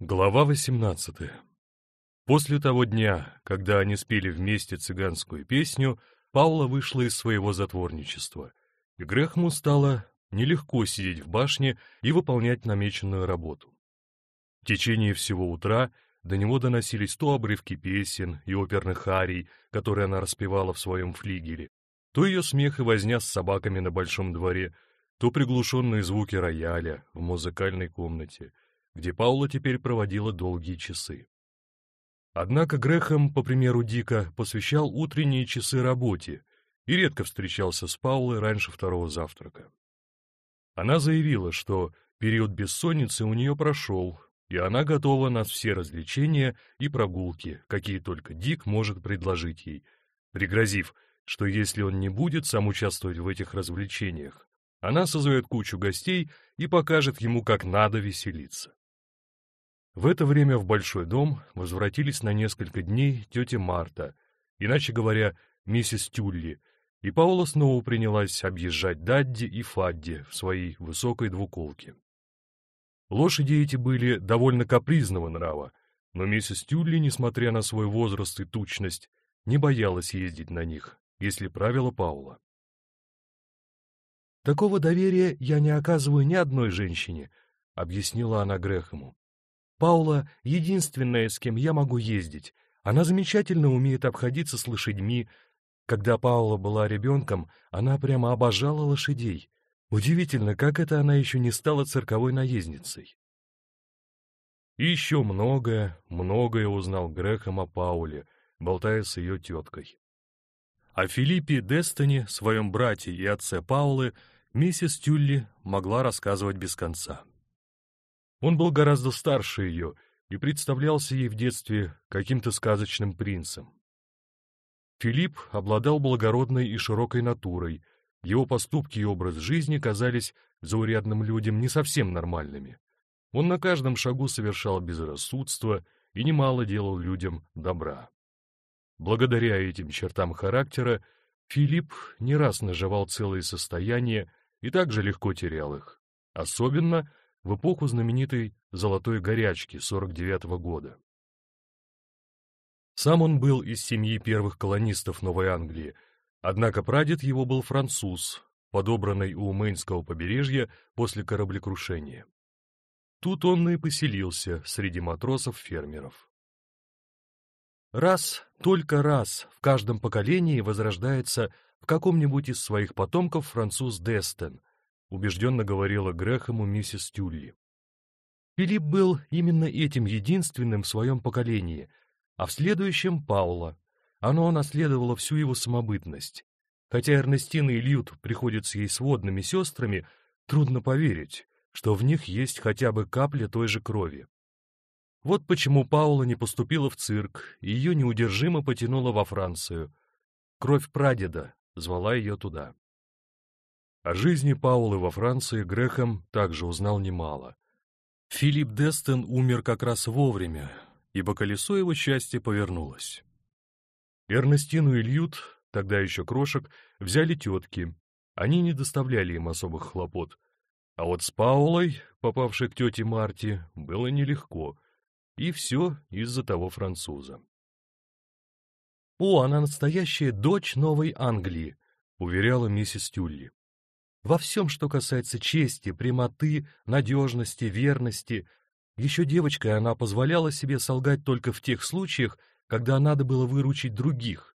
Глава 18 После того дня, когда они спели вместе цыганскую песню, Паула вышла из своего затворничества, и Грехму стало нелегко сидеть в башне и выполнять намеченную работу. В течение всего утра до него доносились то обрывки песен и оперных арий, которые она распевала в своем флигеле, то ее смех и возня с собаками на большом дворе, то приглушенные звуки рояля в музыкальной комнате — где Паула теперь проводила долгие часы. Однако Грехом, по примеру Дика, посвящал утренние часы работе и редко встречался с Паулой раньше второго завтрака. Она заявила, что период бессонницы у нее прошел, и она готова на все развлечения и прогулки, какие только Дик может предложить ей, пригрозив, что если он не будет сам участвовать в этих развлечениях, она созовет кучу гостей и покажет ему, как надо веселиться. В это время в большой дом возвратились на несколько дней тетя Марта, иначе говоря, миссис Тюлли, и Паула снова принялась объезжать Дадди и Фадди в своей высокой двуколке. Лошади эти были довольно капризного нрава, но миссис Тюлли, несмотря на свой возраст и тучность, не боялась ездить на них, если правила Паула. «Такого доверия я не оказываю ни одной женщине», — объяснила она Грехому. Паула — единственная, с кем я могу ездить. Она замечательно умеет обходиться с лошадьми. Когда Паула была ребенком, она прямо обожала лошадей. Удивительно, как это она еще не стала цирковой наездницей. И еще многое, многое узнал Грехом о Пауле, болтая с ее теткой. О Филиппе Дестоне, своем брате и отце Паулы, миссис Тюлли могла рассказывать без конца. Он был гораздо старше ее и представлялся ей в детстве каким-то сказочным принцем. Филипп обладал благородной и широкой натурой, его поступки и образ жизни казались заурядным людям не совсем нормальными. Он на каждом шагу совершал безрассудство и немало делал людям добра. Благодаря этим чертам характера Филипп не раз наживал целые состояния и также легко терял их, особенно в эпоху знаменитой «золотой горячки» 49 -го года. Сам он был из семьи первых колонистов Новой Англии, однако прадед его был француз, подобранный у Мейнского побережья после кораблекрушения. Тут он и поселился среди матросов-фермеров. Раз, только раз в каждом поколении возрождается в каком-нибудь из своих потомков француз Дестен, — убежденно говорила Грэхэму миссис Тюлли. Филипп был именно этим единственным в своем поколении, а в следующем — Паула. Оно наследовало всю его самобытность. Хотя Эрнестина и Льют приходятся ей сводными сестрами, трудно поверить, что в них есть хотя бы капля той же крови. Вот почему Паула не поступила в цирк, и ее неудержимо потянуло во Францию. Кровь прадеда звала ее туда. О жизни Паулы во Франции Грехом также узнал немало. Филипп Дестен умер как раз вовремя, ибо колесо его счастья повернулось. Эрнестину и Льют, тогда еще крошек, взяли тетки. Они не доставляли им особых хлопот. А вот с Паулой, попавшей к тете Марте, было нелегко. И все из-за того француза. «О, она настоящая дочь Новой Англии», — уверяла миссис Тюлли. Во всем, что касается чести, прямоты, надежности, верности. Еще девочкой она позволяла себе солгать только в тех случаях, когда надо было выручить других.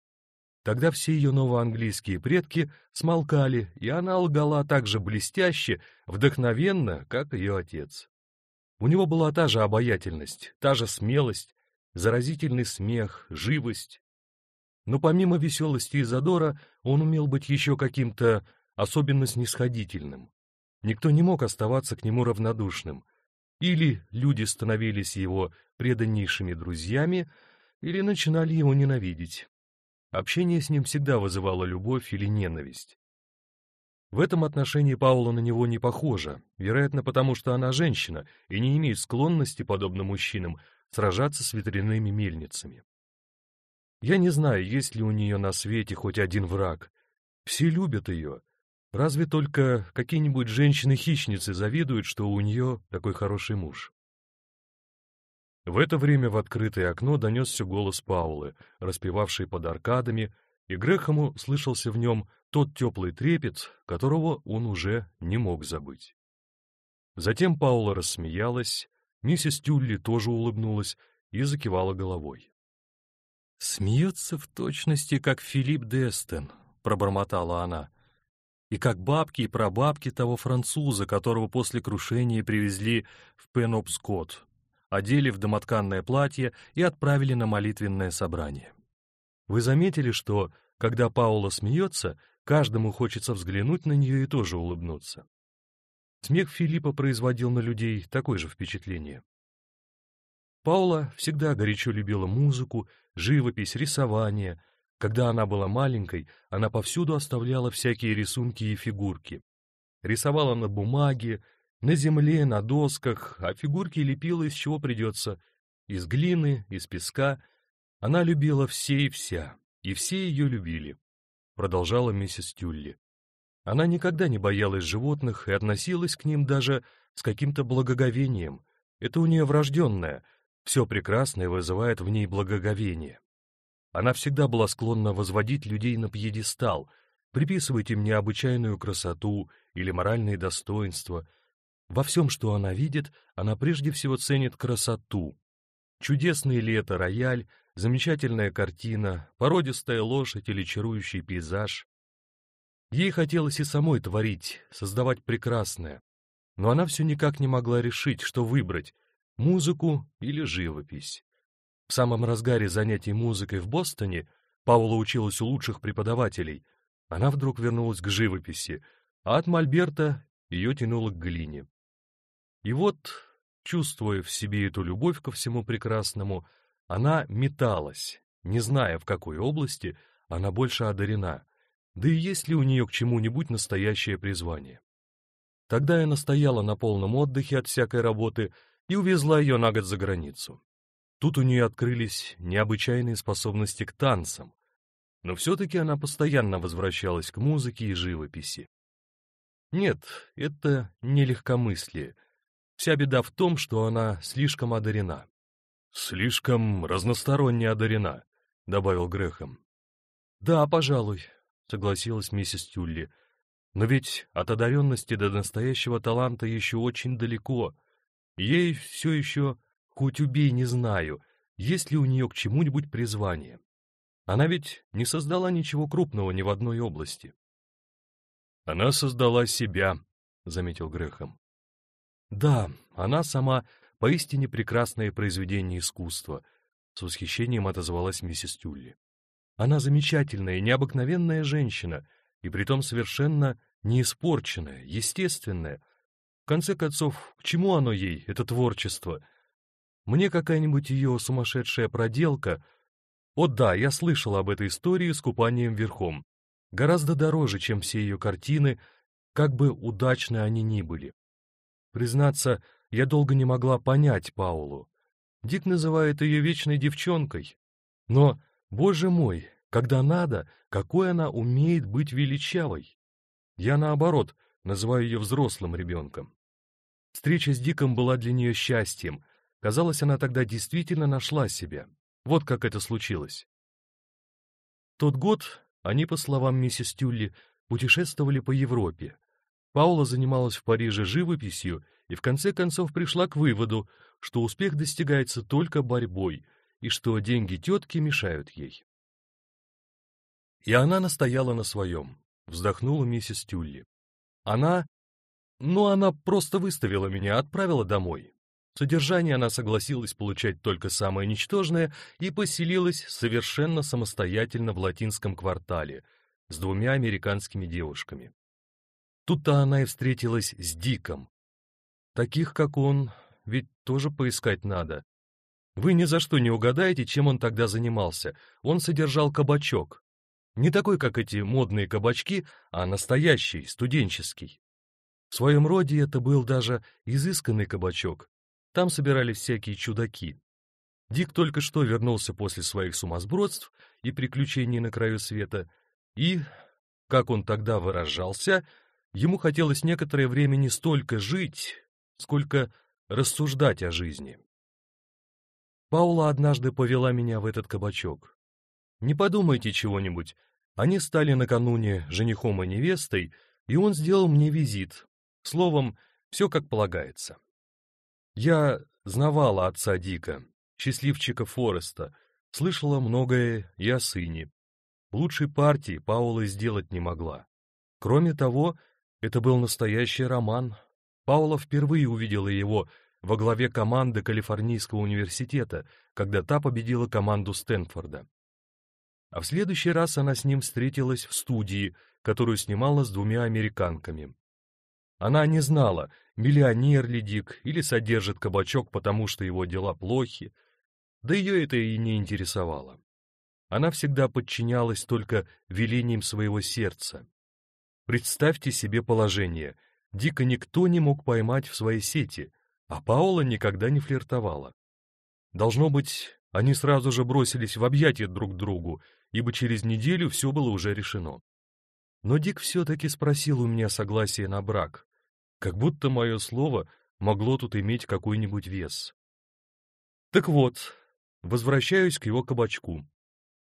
Тогда все ее новоанглийские предки смолкали, и она лгала так же блестяще, вдохновенно, как ее отец. У него была та же обаятельность, та же смелость, заразительный смех, живость. Но помимо веселости и задора, он умел быть еще каким-то особенно снисходительным. Никто не мог оставаться к нему равнодушным. Или люди становились его преданнейшими друзьями, или начинали его ненавидеть. Общение с ним всегда вызывало любовь или ненависть. В этом отношении Паула на него не похожа, вероятно, потому что она женщина и не имеет склонности, подобно мужчинам, сражаться с ветряными мельницами. Я не знаю, есть ли у нее на свете хоть один враг. Все любят ее, Разве только какие-нибудь женщины-хищницы завидуют, что у нее такой хороший муж. В это время в открытое окно донесся голос Паулы, распевавший под аркадами, и Грехому слышался в нем тот теплый трепет, которого он уже не мог забыть. Затем Паула рассмеялась, миссис Тюлли тоже улыбнулась и закивала головой. «Смеется в точности, как Филипп Дестен», — пробормотала она, «и как бабки и прабабки того француза, которого после крушения привезли в Пенопскот, одели в домотканное платье и отправили на молитвенное собрание. Вы заметили, что, когда Паула смеется, каждому хочется взглянуть на нее и тоже улыбнуться? Смех Филиппа производил на людей такое же впечатление. Паула всегда горячо любила музыку, живопись, рисование. Когда она была маленькой, она повсюду оставляла всякие рисунки и фигурки. Рисовала на бумаге, на земле, на досках, а фигурки лепила из чего придется. Из глины, из песка. Она любила все и вся, и все ее любили, продолжала миссис Тюлли. Она никогда не боялась животных и относилась к ним даже с каким-то благоговением. Это у нее врожденное, все прекрасное вызывает в ней благоговение. Она всегда была склонна возводить людей на пьедестал, приписывать им необычайную красоту или моральные достоинства — во всем, что она видит, она прежде всего ценит красоту. Чудесный ли это рояль, замечательная картина, породистая лошадь или чарующий пейзаж. Ей хотелось и самой творить, создавать прекрасное. Но она все никак не могла решить, что выбрать — музыку или живопись. В самом разгаре занятий музыкой в Бостоне Паула училась у лучших преподавателей. Она вдруг вернулась к живописи, а от Мольберта ее тянуло к глине. И вот, чувствуя в себе эту любовь ко всему прекрасному, она металась, не зная, в какой области она больше одарена, да и есть ли у нее к чему-нибудь настоящее призвание. Тогда я настояла на полном отдыхе от всякой работы и увезла ее на год за границу. Тут у нее открылись необычайные способности к танцам, но все-таки она постоянно возвращалась к музыке и живописи. Нет, это не легкомыслие — Вся беда в том, что она слишком одарена. «Слишком разносторонне одарена», — добавил Грехом. «Да, пожалуй», — согласилась миссис Тюлли. «Но ведь от одаренности до настоящего таланта еще очень далеко. Ей все еще, хоть убей, не знаю, есть ли у нее к чему-нибудь призвание. Она ведь не создала ничего крупного ни в одной области». «Она создала себя», — заметил Грехом. Да, она сама поистине прекрасное произведение искусства, с восхищением отозвалась миссис Тюлли. Она замечательная, необыкновенная женщина, и притом совершенно неиспорченная, естественная. В конце концов, к чему оно ей, это творчество? Мне какая-нибудь ее сумасшедшая проделка... О да, я слышал об этой истории с купанием верхом. Гораздо дороже, чем все ее картины, как бы удачны они ни были. Признаться, я долго не могла понять Паулу. Дик называет ее вечной девчонкой. Но, боже мой, когда надо, какой она умеет быть величавой. Я, наоборот, называю ее взрослым ребенком. Встреча с Диком была для нее счастьем. Казалось, она тогда действительно нашла себя. Вот как это случилось. Тот год они, по словам миссис Тюлли, путешествовали по Европе. Паула занималась в Париже живописью и в конце концов пришла к выводу, что успех достигается только борьбой и что деньги тетки мешают ей. И она настояла на своем, вздохнула миссис Тюлли. Она... Ну, она просто выставила меня, отправила домой. Содержание она согласилась получать только самое ничтожное и поселилась совершенно самостоятельно в латинском квартале с двумя американскими девушками. Тут-то она и встретилась с Диком. Таких, как он, ведь тоже поискать надо. Вы ни за что не угадаете, чем он тогда занимался. Он содержал кабачок. Не такой, как эти модные кабачки, а настоящий, студенческий. В своем роде это был даже изысканный кабачок. Там собирались всякие чудаки. Дик только что вернулся после своих сумасбродств и приключений на краю света, и, как он тогда выражался, Ему хотелось некоторое время не столько жить, сколько рассуждать о жизни. Паула однажды повела меня в этот кабачок. Не подумайте чего-нибудь. Они стали накануне женихом и невестой, и он сделал мне визит. Словом, все как полагается. Я знавала отца Дика, счастливчика Фореста, слышала многое и о сыне. Лучшей партии Паула сделать не могла. Кроме того, это был настоящий роман. Паула впервые увидела его во главе команды Калифорнийского университета, когда та победила команду Стэнфорда. А в следующий раз она с ним встретилась в студии, которую снимала с двумя американками. Она не знала, миллионер ли Дик или содержит кабачок, потому что его дела плохи, да ее это и не интересовало. Она всегда подчинялась только велениям своего сердца. Представьте себе положение. Дика никто не мог поймать в своей сети, а Паула никогда не флиртовала. Должно быть, они сразу же бросились в объятия друг другу, ибо через неделю все было уже решено. Но Дик все-таки спросил у меня согласие на брак, как будто мое слово могло тут иметь какой-нибудь вес. Так вот, возвращаюсь к его кабачку.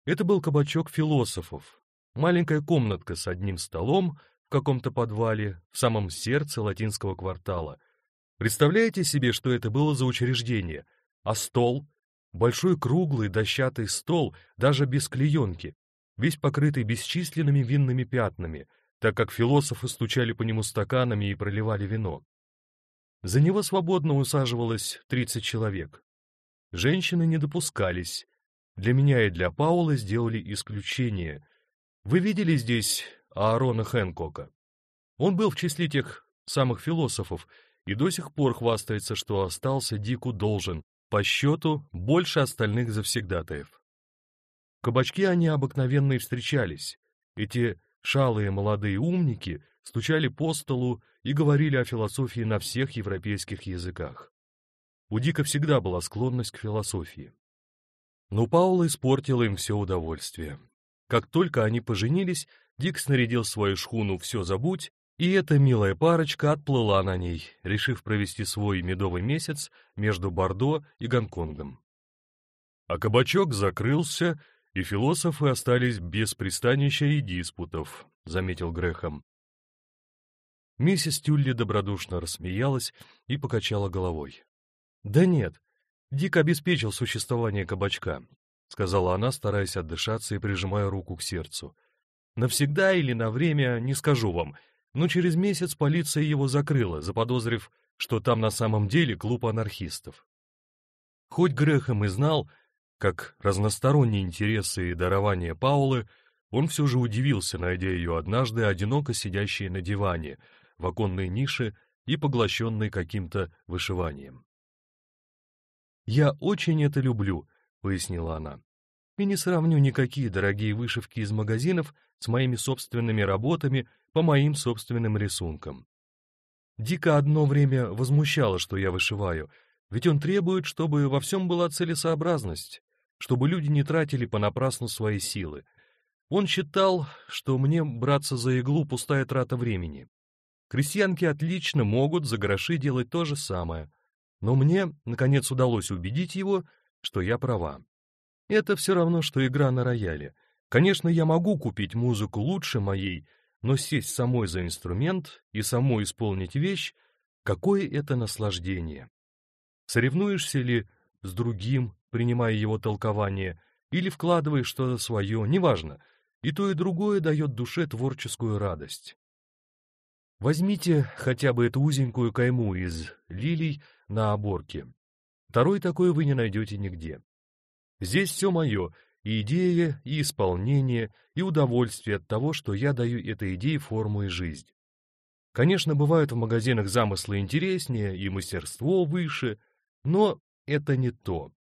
Это был кабачок философов, маленькая комнатка с одним столом в каком-то подвале в самом сердце латинского квартала. Представляете себе, что это было за учреждение? А стол? Большой круглый дощатый стол, даже без клеенки, весь покрытый бесчисленными винными пятнами, так как философы стучали по нему стаканами и проливали вино. За него свободно усаживалось 30 человек. Женщины не допускались. Для меня и для Паула сделали исключение. Вы видели здесь Аарона Хэнкока? Он был в числе тех самых философов и до сих пор хвастается, что остался Дику должен, по счету больше остальных завсегдатаев. В кабачке они обыкновенно и встречались. Эти шалые молодые умники стучали по столу и говорили о философии на всех европейских языках. У Дика всегда была склонность к философии. Но Паула испортила им все удовольствие. Как только они поженились, Дик снарядил свою шхуну «Все забудь» И эта милая парочка отплыла на ней, решив провести свой медовый месяц между Бордо и Гонконгом. А кабачок закрылся, и философы остались без пристанища и диспутов, заметил Грехом. Миссис Тюлли добродушно рассмеялась и покачала головой. «Да нет, Дик обеспечил существование кабачка», — сказала она, стараясь отдышаться и прижимая руку к сердцу. «Навсегда или на время, не скажу вам, — но через месяц полиция его закрыла, заподозрив, что там на самом деле клуб анархистов. Хоть Грехом и знал, как разносторонние интересы и дарования Паулы, он все же удивился, найдя ее однажды одиноко сидящей на диване, в оконной нише и поглощенной каким-то вышиванием. «Я очень это люблю», — пояснила она. «И не сравню никакие дорогие вышивки из магазинов с моими собственными работами по моим собственным рисункам. Дико одно время возмущало, что я вышиваю, ведь он требует, чтобы во всем была целесообразность, чтобы люди не тратили понапрасну свои силы. Он считал, что мне браться за иглу пустая трата времени. Крестьянки отлично могут за гроши делать то же самое, но мне, наконец, удалось убедить его, что я права. Это все равно, что игра на рояле. Конечно, я могу купить музыку лучше моей, но сесть самой за инструмент и самой исполнить вещь, какое это наслаждение! Соревнуешься ли с другим, принимая его толкование, или вкладываешь что-то свое, неважно, и то и другое дает душе творческую радость. Возьмите хотя бы эту узенькую кайму из лилий на оборке. Второй такой вы не найдете нигде. Здесь все мое, и идея, и исполнение, и удовольствие от того, что я даю этой идее форму и жизнь. Конечно, бывают в магазинах замыслы интереснее и мастерство выше, но это не то.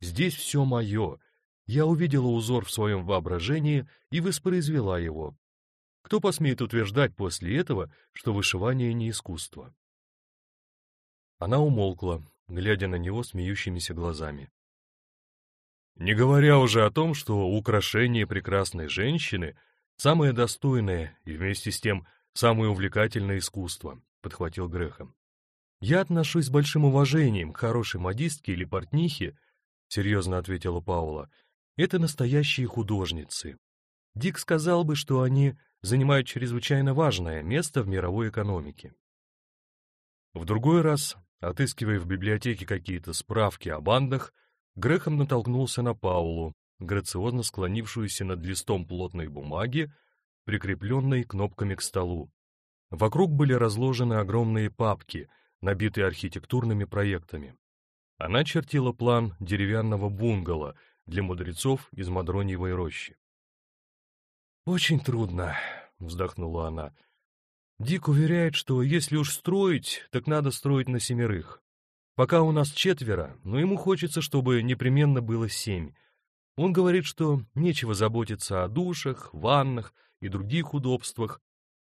Здесь все мое. Я увидела узор в своем воображении и воспроизвела его. Кто посмеет утверждать после этого, что вышивание не искусство? Она умолкла, глядя на него смеющимися глазами. Не говоря уже о том, что украшение прекрасной женщины — самое достойное и вместе с тем самое увлекательное искусство, — подхватил Грехом. Я отношусь с большим уважением к хорошей модистке или портнихе, серьезно ответила Паула. Это настоящие художницы. Дик сказал бы, что они занимают чрезвычайно важное место в мировой экономике. В другой раз, отыскивая в библиотеке какие-то справки о бандах, Грехом натолкнулся на Паулу, грациозно склонившуюся над листом плотной бумаги, прикрепленной кнопками к столу. Вокруг были разложены огромные папки, набитые архитектурными проектами. Она чертила план деревянного бунгало для мудрецов из Мадроньевой рощи. «Очень трудно», — вздохнула она. «Дик уверяет, что если уж строить, так надо строить на семерых. Пока у нас четверо, но ему хочется, чтобы непременно было семь. Он говорит, что нечего заботиться о душах, ваннах и других удобствах,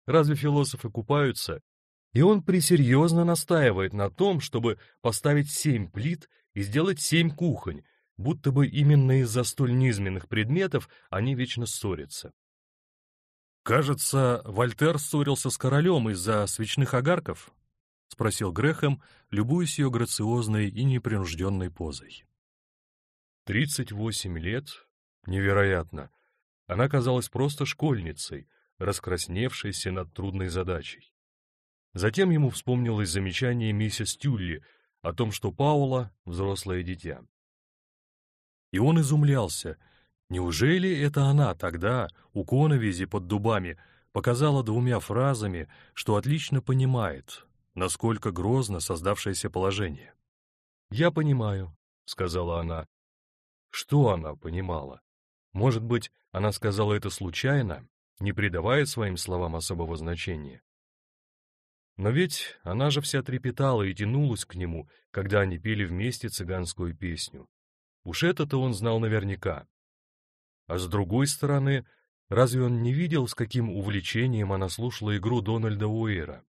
Разве философы купаются? И он пресерьезно настаивает на том, чтобы поставить семь плит и сделать семь кухонь, будто бы именно из-за столь низменных предметов они вечно ссорятся. «Кажется, Вольтер ссорился с королем из-за свечных огарков?» — спросил Грехом, любуясь ее грациозной и непринужденной позой. Тридцать восемь лет? Невероятно. Она казалась просто школьницей, раскрасневшийся над трудной задачей. Затем ему вспомнилось замечание миссис Тюлли о том, что Паула — взрослое дитя. И он изумлялся. Неужели это она тогда, у Коновизи под дубами, показала двумя фразами, что отлично понимает, насколько грозно создавшееся положение? «Я понимаю», — сказала она. Что она понимала? Может быть, она сказала это случайно, не придавая своим словам особого значения. Но ведь она же вся трепетала и тянулась к нему, когда они пели вместе цыганскую песню. Уж это-то он знал наверняка. А с другой стороны, разве он не видел, с каким увлечением она слушала игру Дональда Уэйра?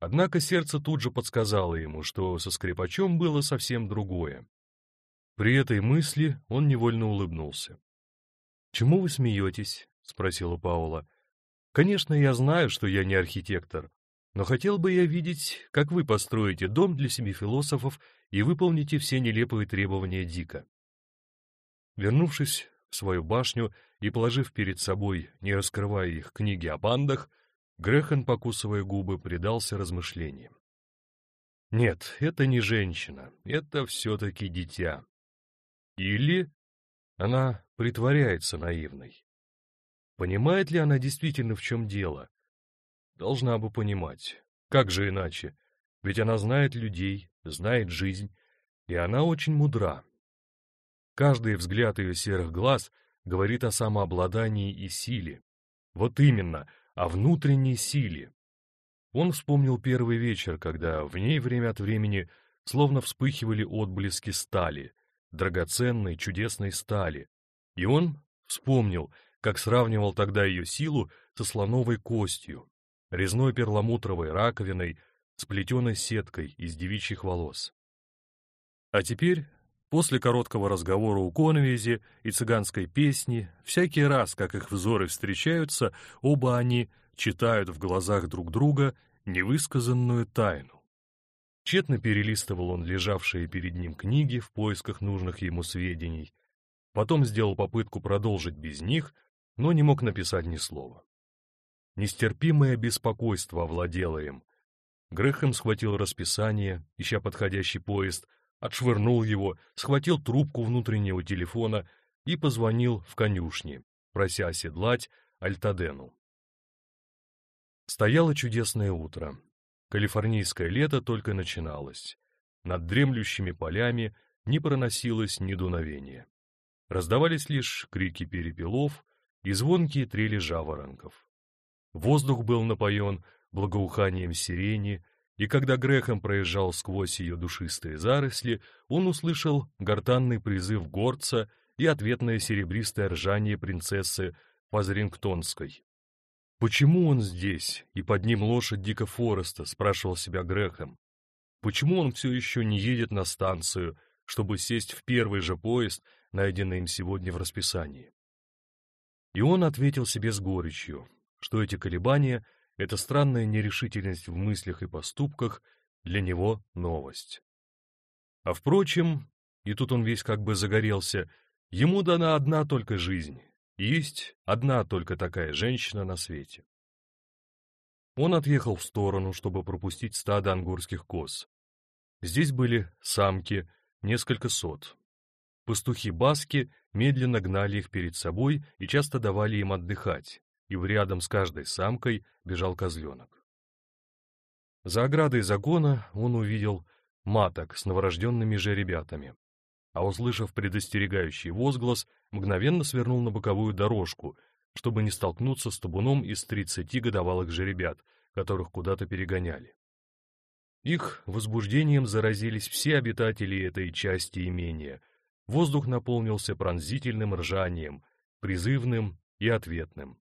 Однако сердце тут же подсказало ему, что со скрипачом было совсем другое. При этой мысли он невольно улыбнулся. «Чему вы смеетесь?» — спросила Паула. «Конечно, я знаю, что я не архитектор, но хотел бы я видеть, как вы построите дом для семи философов и выполните все нелепые требования Дика». Вернувшись в свою башню и положив перед собой, не раскрывая их, книги о бандах, Грехан, покусывая губы, предался размышлениям. Нет, это не женщина, это все-таки дитя. Или она притворяется наивной. Понимает ли она действительно, в чем дело? Должна бы понимать. Как же иначе? Ведь она знает людей, знает жизнь, и она очень мудра. Каждый взгляд ее серых глаз говорит о самообладании и силе. Вот именно, о внутренней силе. Он вспомнил первый вечер, когда в ней время от времени словно вспыхивали отблески стали, драгоценной, чудесной стали. И он вспомнил, как сравнивал тогда ее силу со слоновой костью, резной перламутровой раковиной, сплетенной сеткой из девичьих волос. А теперь, после короткого разговора у Коновизи и цыганской песни, всякий раз, как их взоры встречаются, оба они читают в глазах друг друга невысказанную тайну. Тщетно перелистывал он лежавшие перед ним книги в поисках нужных ему сведений, потом сделал попытку продолжить без них, но не мог написать ни слова. Нестерпимое беспокойство овладело им. Грехем схватил расписание, ища подходящий поезд, отшвырнул его, схватил трубку внутреннего телефона и позвонил в конюшни, прося оседлать Альтадену. Стояло чудесное утро. Калифорнийское лето только начиналось. Над дремлющими полями не проносилось ни дуновения. Раздавались лишь крики перепелов, и звонкие трели жаворонков. Воздух был напоен благоуханием сирени, и когда Грехом проезжал сквозь ее душистые заросли, он услышал гортанный призыв горца и ответное серебристое ржание принцессы Пазрингтонской. «Почему он здесь, и под ним лошадь Дика Фореста?» — спрашивал себя Грехом. «Почему он все еще не едет на станцию, чтобы сесть в первый же поезд, найденный им сегодня в расписании?» И он ответил себе с горечью, что эти колебания, эта странная нерешительность в мыслях и поступках для него новость. А впрочем, и тут он весь как бы загорелся, ему дана одна только жизнь, есть одна только такая женщина на свете. Он отъехал в сторону, чтобы пропустить стадо ангорских коз. Здесь были самки, несколько сот. Пастухи-баски медленно гнали их перед собой и часто давали им отдыхать, и рядом с каждой самкой бежал козленок. За оградой загона он увидел маток с новорожденными же ребятами, а услышав предостерегающий возглас, мгновенно свернул на боковую дорожку, чтобы не столкнуться с табуном из тридцати годовалых жеребят, которых куда-то перегоняли. Их возбуждением заразились все обитатели этой части имения. Воздух наполнился пронзительным ржанием, призывным и ответным.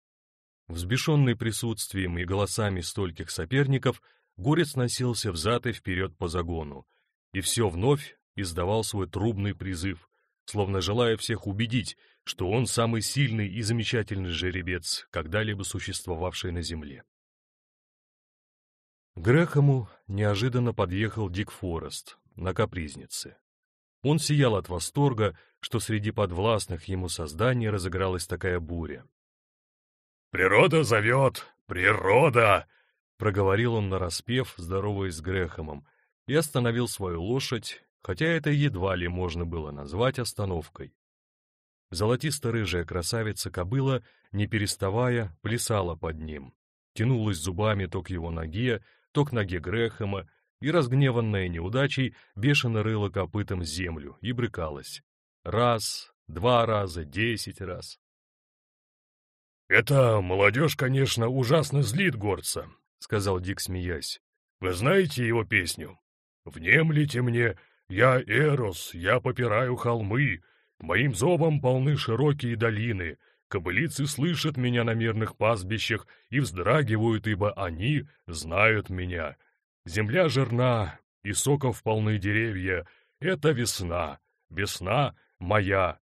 Взбешенный присутствием и голосами стольких соперников, горец носился взад и вперед по загону, и все вновь издавал свой трубный призыв, словно желая всех убедить, что он самый сильный и замечательный жеребец, когда-либо существовавший на земле. Грэхэму неожиданно подъехал Дик Форест на капризнице. Он сиял от восторга, что среди подвластных ему созданий разыгралась такая буря. «Природа зовет! Природа!» — проговорил он нараспев, здороваясь с Грэхэмом, и остановил свою лошадь, хотя это едва ли можно было назвать остановкой. Золотисто-рыжая красавица-кобыла, не переставая, плясала под ним, тянулась зубами то к его ноге, то к ноге Грэхэма, и, разгневанная неудачей, бешено рыла копытом землю и брыкалась. Раз, два раза, десять раз. «Эта молодежь, конечно, ужасно злит горца», — сказал Дик, смеясь. «Вы знаете его песню? «Внемлите мне, я Эрос, я попираю холмы, моим зобом полны широкие долины, Кобылицы слышат меня на мирных пастбищах и вздрагивают, ибо они знают меня. Земля жирна, и соков полны деревья. Это весна, весна моя.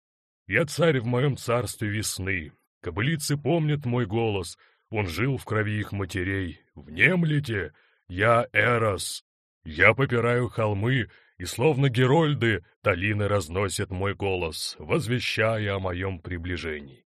Я царь в моем царстве весны. Кобылицы помнят мой голос, он жил в крови их матерей. Внемлите, я Эрос. Я попираю холмы, и словно герольды, талины разносят мой голос, возвещая о моем приближении.